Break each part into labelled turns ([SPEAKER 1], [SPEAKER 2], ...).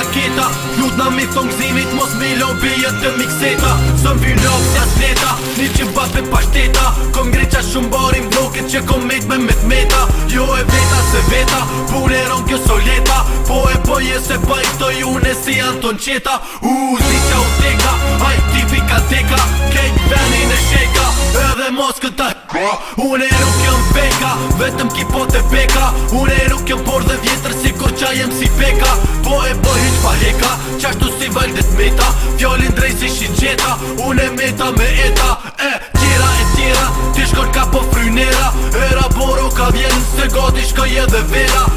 [SPEAKER 1] raketa Lut na mi thonë gzimit mos mi lobijet të mikseta Sëm vi lobë si atleta, një që bat me pashteta Kom greqa shumë barim vloket që kom mejt me me t'meta Jo e veta se veta, puleron kjo soleta Po e po se pa i këtoj une si Anton Qeta U zi qa u teka, haj tipi ka teka Kejt venin e sheka, edhe mos këta Une rukion peka, Vetëm ki po të peka Unë e nuk jëm por dhe vjetër si kur qa jem si peka Po e po hiq pa heka Qashtu si valdet meta t'meta Fjallin drej si shi gjeta Unë meta me eta E tjera e tjera Ti shkor ka po frynera Era boru ka vjen Se godi shkoj edhe vera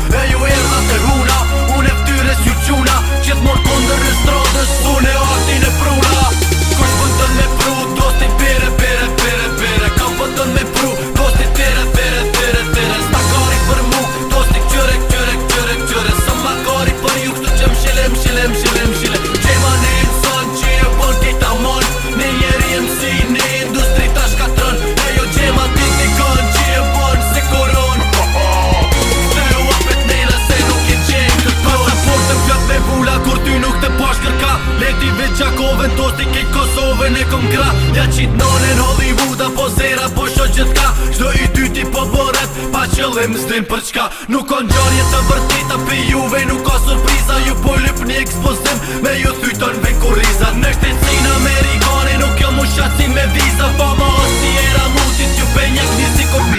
[SPEAKER 1] kërka Leti veç Gjakove, tosti kej Kosove Ne kom kra ja qit nonë në Hollywood Apo zera, po shë gjithka Shdo i dyti po bërët, pa qëllim Zdim për çka, nuk on gjarje të vërtita Pi juve, nuk o surpriza Ju po lyp një ekspozim Me ju thyton ve kuriza Në shtetësin Amerikane, nuk jo mu shasim me viza Po ma osi era mutit Ju pe njek një si kur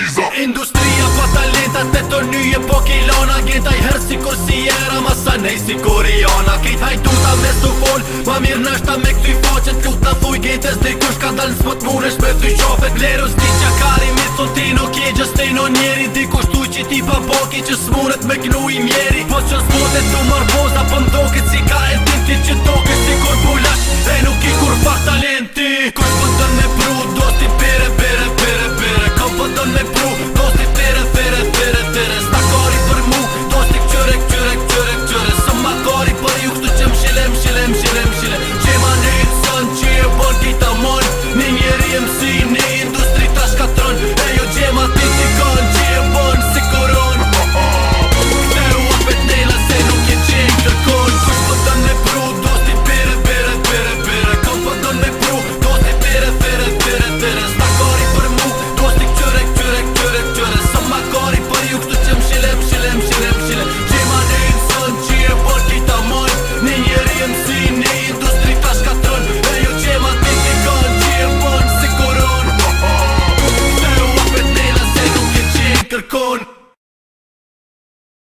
[SPEAKER 1] Industria pa talenta, të të njëje Po kejlona, gjenta i herë si kur si era Masa nej si kur i ona, kejt hajtu Pa mirë nështë me këtë i faqet Kjo të thuj gjetës dhe ka shka dalë në smët mure Shpe të i qofet Lero di qa kari me të ti në kje gjës të i në njeri Dhe kjo që ti për boki që smuret me kënu i mjeri Po që smote të mërboza për po mdoket Si ka e të ti që toke si kur bulash E nuk i kur fatale